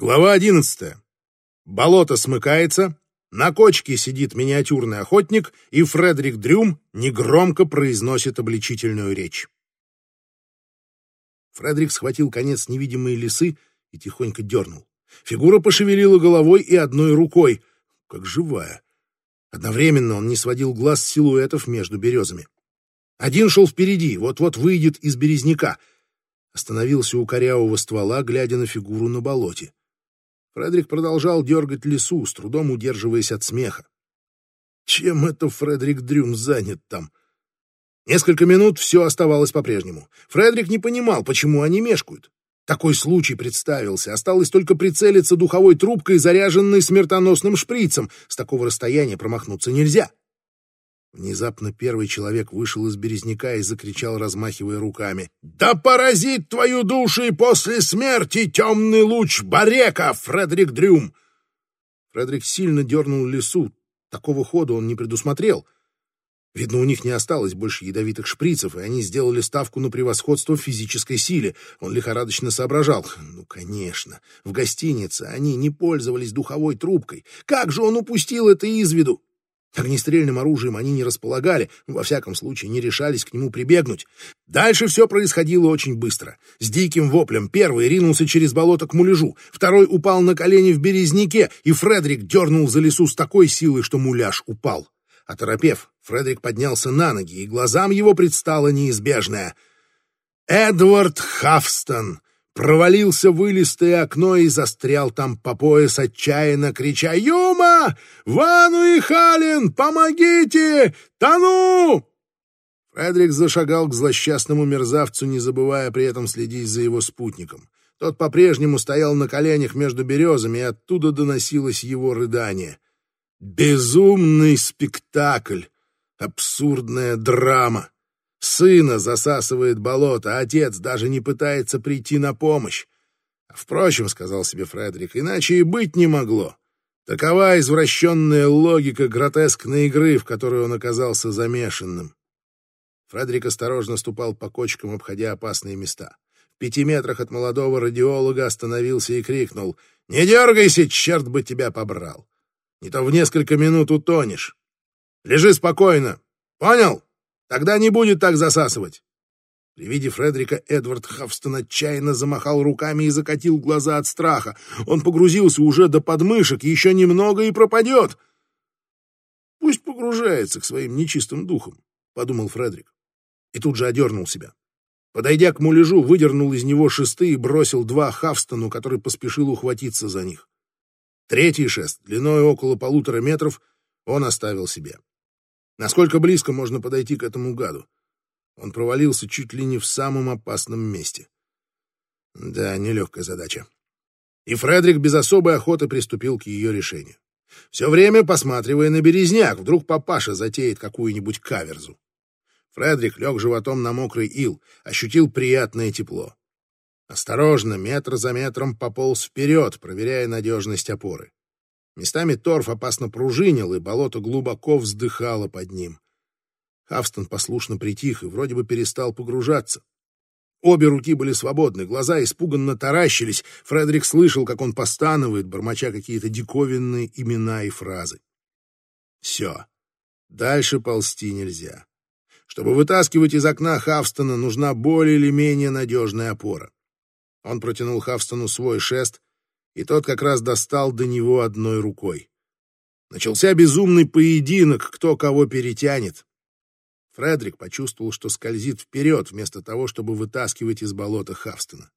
Глава одиннадцатая. Болото смыкается, на кочке сидит миниатюрный охотник, и Фредерик Дрюм негромко произносит обличительную речь. Фредерик схватил конец невидимой лисы и тихонько дернул. Фигура пошевелила головой и одной рукой, как живая. Одновременно он не сводил глаз с силуэтов между березами. Один шел впереди, вот-вот выйдет из березняка. Остановился у корявого ствола, глядя на фигуру на болоте. Фредерик продолжал дергать лесу, с трудом удерживаясь от смеха. Чем это Фредерик Дрюм занят там? Несколько минут все оставалось по-прежнему. Фредерик не понимал, почему они мешкают. Такой случай представился. Осталось только прицелиться духовой трубкой, заряженной смертоносным шприцем. С такого расстояния промахнуться нельзя. Внезапно первый человек вышел из березняка и закричал, размахивая руками. «Да поразит твою душу и после смерти темный луч Барека, Фредерик Дрюм!» Фредерик сильно дернул лесу. Такого хода он не предусмотрел. Видно, у них не осталось больше ядовитых шприцев, и они сделали ставку на превосходство физической силе. Он лихорадочно соображал. Ну, конечно, в гостинице они не пользовались духовой трубкой. Как же он упустил это из виду? Огнестрельным оружием они не располагали, во всяком случае не решались к нему прибегнуть. Дальше все происходило очень быстро. С диким воплем первый ринулся через болото к муляжу, второй упал на колени в березняке, и Фредерик дернул за лесу с такой силой, что муляж упал. Оторопев, Фредерик поднялся на ноги, и глазам его предстало неизбежное. Эдвард Хафстон провалился в вылистое окно и застрял там по пояс, отчаянно крича «Юма! Вану и Хален! Помогите! Тону!» Фредерик зашагал к злосчастному мерзавцу, не забывая при этом следить за его спутником. Тот по-прежнему стоял на коленях между березами, и оттуда доносилось его рыдание. Безумный спектакль! Абсурдная драма! Сына засасывает болото, а отец даже не пытается прийти на помощь. Впрочем, — сказал себе Фредерик, — иначе и быть не могло. Такова извращенная логика гротескной игры, в которой он оказался замешанным. Фредерик осторожно ступал по кочкам, обходя опасные места. В пяти метрах от молодого радиолога остановился и крикнул «Не дергайся, черт бы тебя побрал! Не то в несколько минут утонешь. Лежи спокойно. Понял?» Тогда не будет так засасывать. При виде Фредерика Эдвард Хавстон отчаянно замахал руками и закатил глаза от страха. Он погрузился уже до подмышек, еще немного и пропадет. Пусть погружается к своим нечистым духам, — подумал Фредерик. И тут же одернул себя. Подойдя к муляжу, выдернул из него шесты и бросил два Хавстону, который поспешил ухватиться за них. Третий шест, длиной около полутора метров, он оставил себе. Насколько близко можно подойти к этому гаду? Он провалился чуть ли не в самом опасном месте. Да, нелегкая задача. И Фредерик без особой охоты приступил к ее решению. Все время посматривая на березняк, вдруг папаша затеет какую-нибудь каверзу. Фредерик лег животом на мокрый ил, ощутил приятное тепло. Осторожно, метр за метром пополз вперед, проверяя надежность опоры. Местами торф опасно пружинил, и болото глубоко вздыхало под ним. Хавстон послушно притих и вроде бы перестал погружаться. Обе руки были свободны, глаза испуганно таращились. Фредерик слышал, как он постанывает, бормоча какие-то диковинные имена и фразы. Все. Дальше ползти нельзя. Чтобы вытаскивать из окна Хавстона, нужна более или менее надежная опора. Он протянул Хавстону свой шест, и тот как раз достал до него одной рукой. Начался безумный поединок, кто кого перетянет. Фредерик почувствовал, что скользит вперед, вместо того, чтобы вытаскивать из болота Хавстона.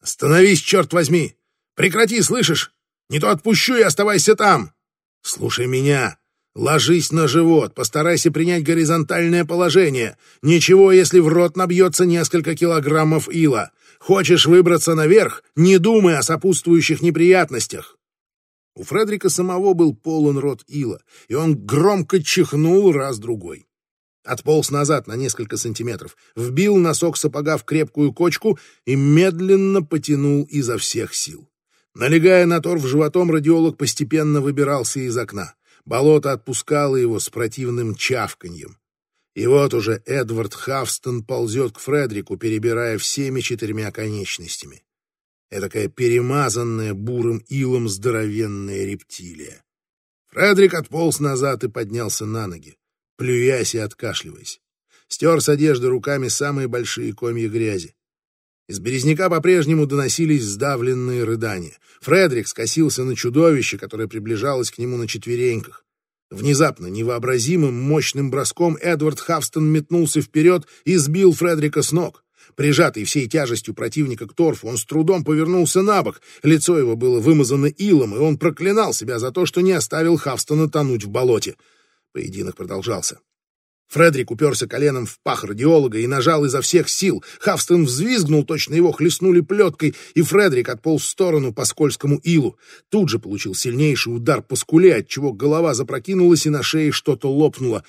«Остановись, черт возьми! Прекрати, слышишь? Не то отпущу и оставайся там! Слушай меня! Ложись на живот, постарайся принять горизонтальное положение. Ничего, если в рот набьется несколько килограммов ила. Хочешь выбраться наверх? Не думай о сопутствующих неприятностях. У Фредрика самого был полон рот ила, и он громко чихнул раз-другой. Отполз назад на несколько сантиметров, вбил носок сапога в крепкую кочку и медленно потянул изо всех сил. Налегая на торф животом, радиолог постепенно выбирался из окна. Болото отпускало его с противным чавканьем. И вот уже Эдвард Хавстон ползет к Фредрику, перебирая всеми четырьмя конечностями. Эдакая перемазанная бурым илом здоровенная рептилия. Фредерик отполз назад и поднялся на ноги, плюясь и откашливаясь. Стер с одежды руками самые большие комья грязи. Из березняка по-прежнему доносились сдавленные рыдания. Фредерик скосился на чудовище, которое приближалось к нему на четвереньках. Внезапно, невообразимым мощным броском Эдвард Хавстон метнулся вперед и сбил Фредрика с ног. Прижатый всей тяжестью противника к торфу, он с трудом повернулся на бок. Лицо его было вымазано илом, и он проклинал себя за то, что не оставил Хавстона тонуть в болоте. Поединок продолжался. Фредерик уперся коленом в пах радиолога и нажал изо всех сил. Хавстон взвизгнул, точно его хлестнули плеткой, и Фредерик отполз в сторону по скользкому илу. Тут же получил сильнейший удар по скуле, отчего голова запрокинулась и на шее что-то лопнуло.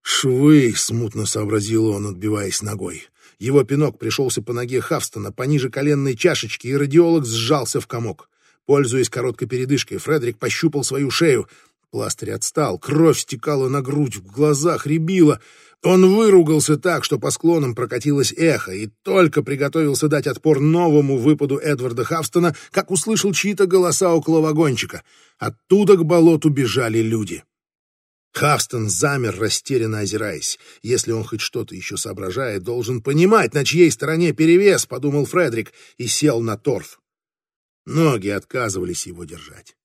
«Швы!» — смутно сообразил он, отбиваясь ногой. Его пинок пришелся по ноге Хавстона, пониже коленной чашечки, и радиолог сжался в комок. Пользуясь короткой передышкой, Фредерик пощупал свою шею. Пластырь отстал, кровь стекала на грудь, в глазах рябило. Он выругался так, что по склонам прокатилось эхо, и только приготовился дать отпор новому выпаду Эдварда Хавстона, как услышал чьи-то голоса около вагончика. Оттуда к болоту бежали люди. Хавстон замер, растерянно озираясь. Если он хоть что-то еще соображает, должен понимать, на чьей стороне перевес, — подумал Фредерик и сел на торф. Ноги отказывались его держать.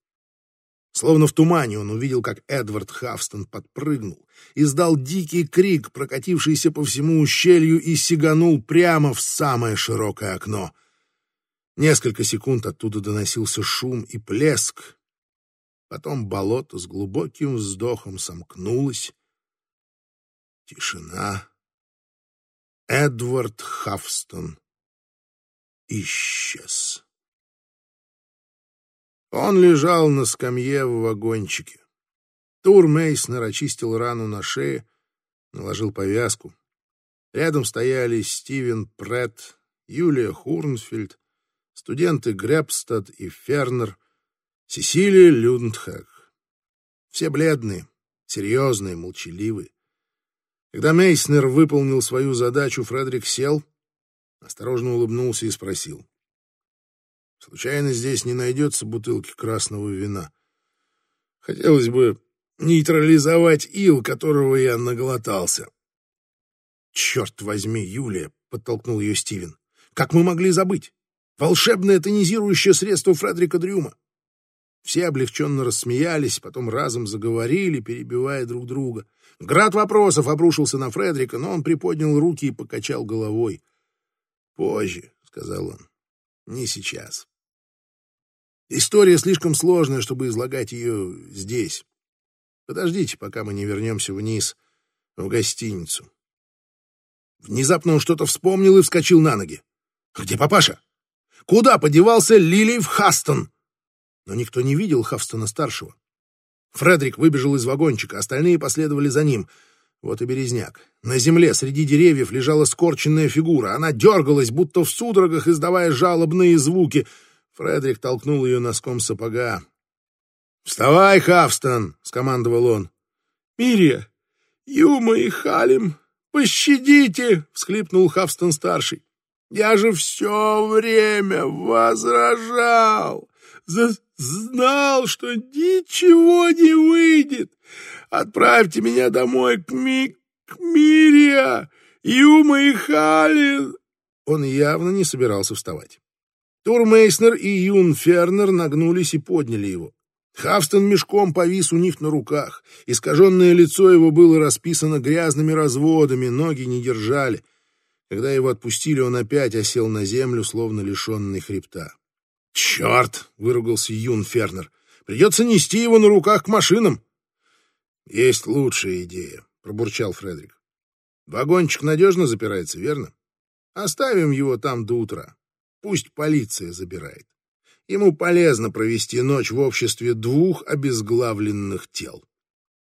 Словно в тумане он увидел, как Эдвард Хавстон подпрыгнул, издал дикий крик, прокатившийся по всему ущелью, и сиганул прямо в самое широкое окно. Несколько секунд оттуда доносился шум и плеск. Потом болото с глубоким вздохом сомкнулось. Тишина. Эдвард Хавстон исчез. Он лежал на скамье в вагончике. Тур Мейснер очистил рану на шее, наложил повязку. Рядом стояли Стивен Претт, Юлия Хурнфельд, студенты Гребстад и Фернер, Сесилия Люндхак. Все бледные, серьезные, молчаливые. Когда Мейснер выполнил свою задачу, Фредерик сел, осторожно улыбнулся и спросил. Случайно здесь не найдется бутылки красного вина. Хотелось бы нейтрализовать ил, которого я наглотался. «Черт возьми, Юлия!» — подтолкнул ее Стивен. «Как мы могли забыть? Волшебное тонизирующее средство Фредерика Дрюма!» Все облегченно рассмеялись, потом разом заговорили, перебивая друг друга. Град вопросов обрушился на Фредерика, но он приподнял руки и покачал головой. «Позже», — сказал он, — «не сейчас». История слишком сложная, чтобы излагать ее здесь. Подождите, пока мы не вернемся вниз, в гостиницу. Внезапно он что-то вспомнил и вскочил на ноги. «Где папаша? Куда подевался Лилиев Хастон?» Но никто не видел Хавстона-старшего. Фредерик выбежал из вагончика, остальные последовали за ним. Вот и березняк. На земле среди деревьев лежала скорченная фигура. Она дергалась, будто в судорогах, издавая жалобные звуки — Фредерик толкнул ее носком сапога. «Вставай, Хавстон!» — скомандовал он. «Мирия! Юма и Халим! Пощадите!» — всхлипнул Хавстон-старший. «Я же все время возражал! Знал, что ничего не выйдет! Отправьте меня домой к, Ми... к Мирия! Юма и Халин!» Он явно не собирался вставать. Турмейснер и Юн Фернер нагнулись и подняли его. Хавстон мешком повис у них на руках. Искаженное лицо его было расписано грязными разводами, ноги не держали. Когда его отпустили, он опять осел на землю, словно лишенный хребта. «Черт!» — выругался Юн Фернер. «Придется нести его на руках к машинам». «Есть лучшая идея», — пробурчал Фредерик. «Вагончик надежно запирается, верно? Оставим его там до утра. Пусть полиция забирает. Ему полезно провести ночь в обществе двух обезглавленных тел.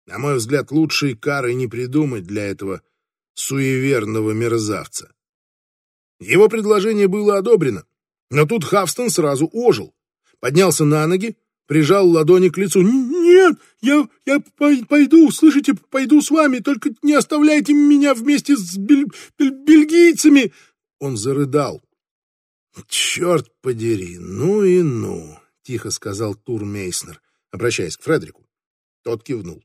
На мой взгляд, лучшей кары не придумать для этого суеверного мерзавца. Его предложение было одобрено, но тут Хавстон сразу ожил, поднялся на ноги, прижал ладони к лицу. «Нет, я, я пойду, слышите, пойду с вами, только не оставляйте меня вместе с бель, бель, бельгийцами!» Он зарыдал, «Черт подери, ну и ну!» — тихо сказал Тур Мейснер, обращаясь к Фредерику. Тот кивнул.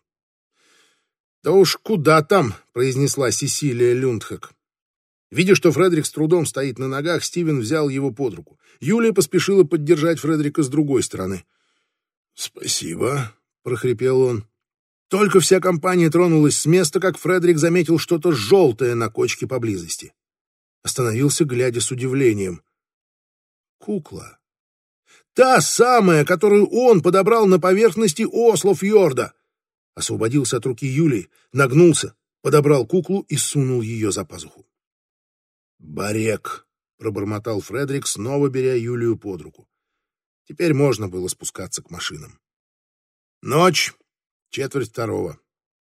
«Да уж куда там!» — произнесла Сесилия Люндхак. Видя, что Фредерик с трудом стоит на ногах, Стивен взял его под руку. Юлия поспешила поддержать Фредерика с другой стороны. «Спасибо», — прохрипел он. Только вся компания тронулась с места, как Фредерик заметил что-то желтое на кочке поблизости. Остановился, глядя с удивлением. Кукла. Та самая, которую он подобрал на поверхности Ослов-Йорда. Освободился от руки Юлии, нагнулся, подобрал куклу и сунул ее за пазуху. «Барек», — пробормотал Фредерик, снова беря Юлию под руку. Теперь можно было спускаться к машинам. Ночь, четверть второго.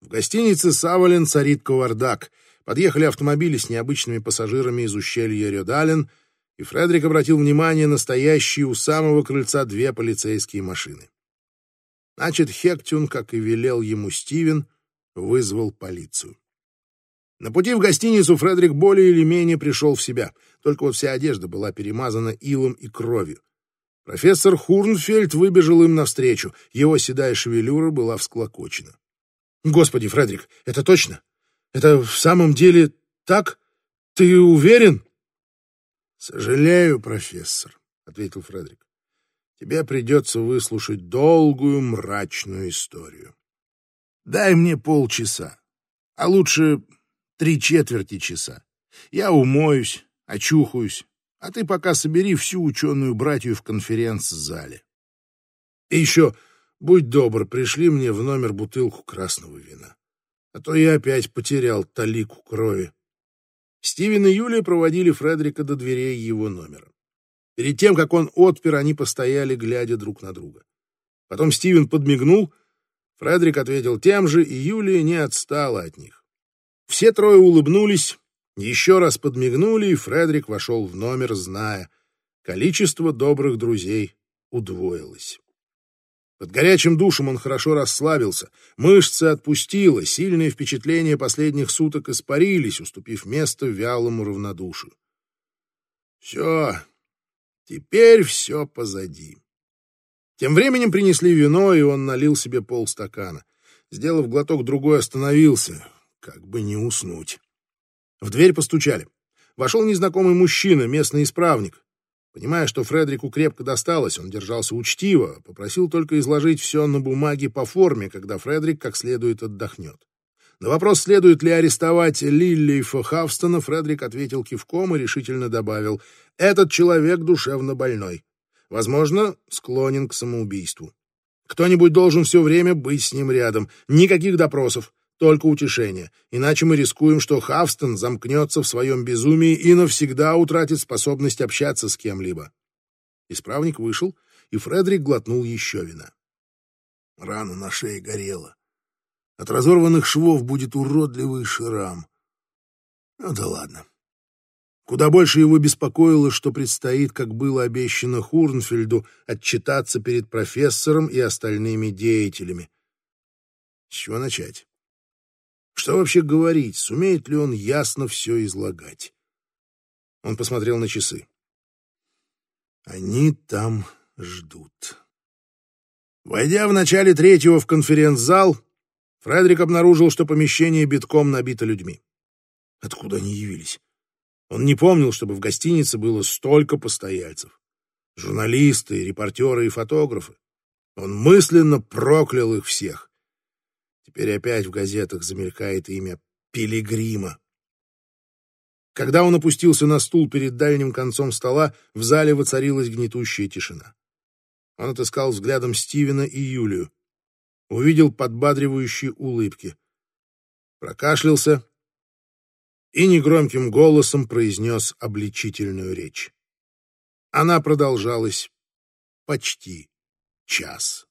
В гостинице «Савален» царит кавардак. Подъехали автомобили с необычными пассажирами из ущелья Рёдален, и Фредерик обратил внимание на стоящие у самого крыльца две полицейские машины. Значит, Хектюн, как и велел ему Стивен, вызвал полицию. На пути в гостиницу Фредерик более или менее пришел в себя, только вот вся одежда была перемазана илом и кровью. Профессор Хурнфельд выбежал им навстречу, его седая шевелюра была всклокочена. «Господи, Фредерик, это точно? Это в самом деле так? Ты уверен?» «Сожалею, профессор», — ответил Фредерик. «Тебе придется выслушать долгую мрачную историю. Дай мне полчаса, а лучше три четверти часа. Я умоюсь, очухаюсь, а ты пока собери всю ученую братью в конференц-зале. И еще, будь добр, пришли мне в номер бутылку красного вина, а то я опять потерял талику крови. Стивен и Юлия проводили Фредерика до дверей его номера. Перед тем, как он отпер, они постояли, глядя друг на друга. Потом Стивен подмигнул, Фредерик ответил тем же, и Юлия не отстала от них. Все трое улыбнулись, еще раз подмигнули, и Фредерик вошел в номер, зная, количество добрых друзей удвоилось. Под горячим душем он хорошо расслабился, мышцы отпустило, сильные впечатления последних суток испарились, уступив место вялому равнодушию. Все, теперь все позади. Тем временем принесли вино, и он налил себе полстакана. Сделав глоток, другой остановился, как бы не уснуть. В дверь постучали. Вошел незнакомый мужчина, местный исправник. Понимая, что Фредерику крепко досталось, он держался учтиво, попросил только изложить все на бумаге по форме, когда Фредерик как следует отдохнет. На вопрос, следует ли арестовать Лилли Хавстона, Фредерик ответил кивком и решительно добавил, «Этот человек душевно больной. Возможно, склонен к самоубийству. Кто-нибудь должен все время быть с ним рядом. Никаких допросов, только утешение. Иначе мы рискуем, что Хавстон замкнется в своем безумии и навсегда утратит способность общаться с кем-либо. Исправник вышел, и Фредерик глотнул еще вина. Рана на шее горела. От разорванных швов будет уродливый шрам. Ну да ладно. Куда больше его беспокоило, что предстоит, как было обещано Хурнфельду, отчитаться перед профессором и остальными деятелями. С чего начать? Что вообще говорить? Сумеет ли он ясно все излагать? Он посмотрел на часы. Они там ждут. Войдя в начале третьего в конференц-зал, Фредерик обнаружил, что помещение битком набито людьми. Откуда они явились? Он не помнил, чтобы в гостинице было столько постояльцев. Журналисты, репортеры и фотографы. Он мысленно проклял их всех. Теперь опять в газетах замелькает имя Пилигрима. Когда он опустился на стул перед дальним концом стола, в зале воцарилась гнетущая тишина. Он отыскал взглядом Стивена и Юлию. Увидел подбадривающие улыбки. Прокашлялся и негромким голосом произнес обличительную речь. Она продолжалась почти час.